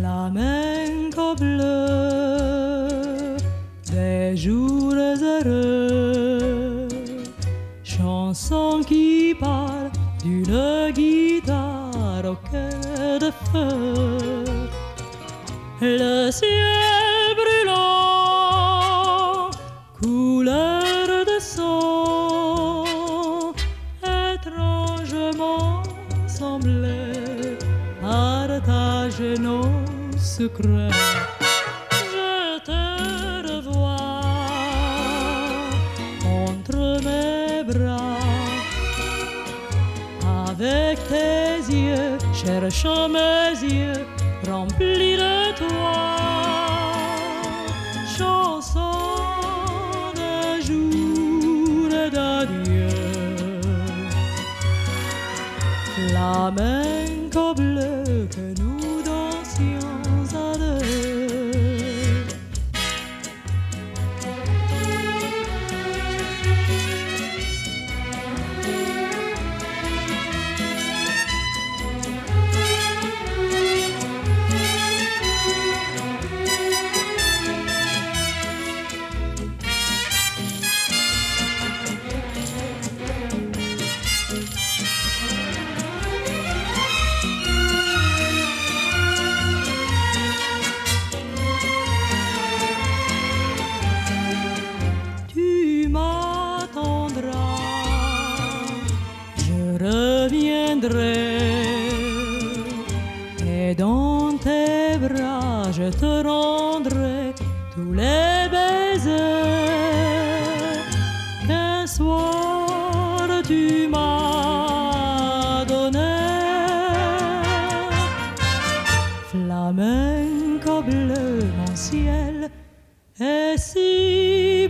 flamenco bleu des jours heureux, chanson qui parle d'une guitare au cœur de feu. Le ciel brûlant, couleur de sang, étrangement semblé partager nos secrets. Je te revois entre mes bras avec tes yeux, cherchant mes yeux remplis de toi. Flamenco bleu que nous Et dans tes bras, je te rendrai tous les baisers qu'un soir tu m'as donnés. Flamenco bleu, mon ciel est si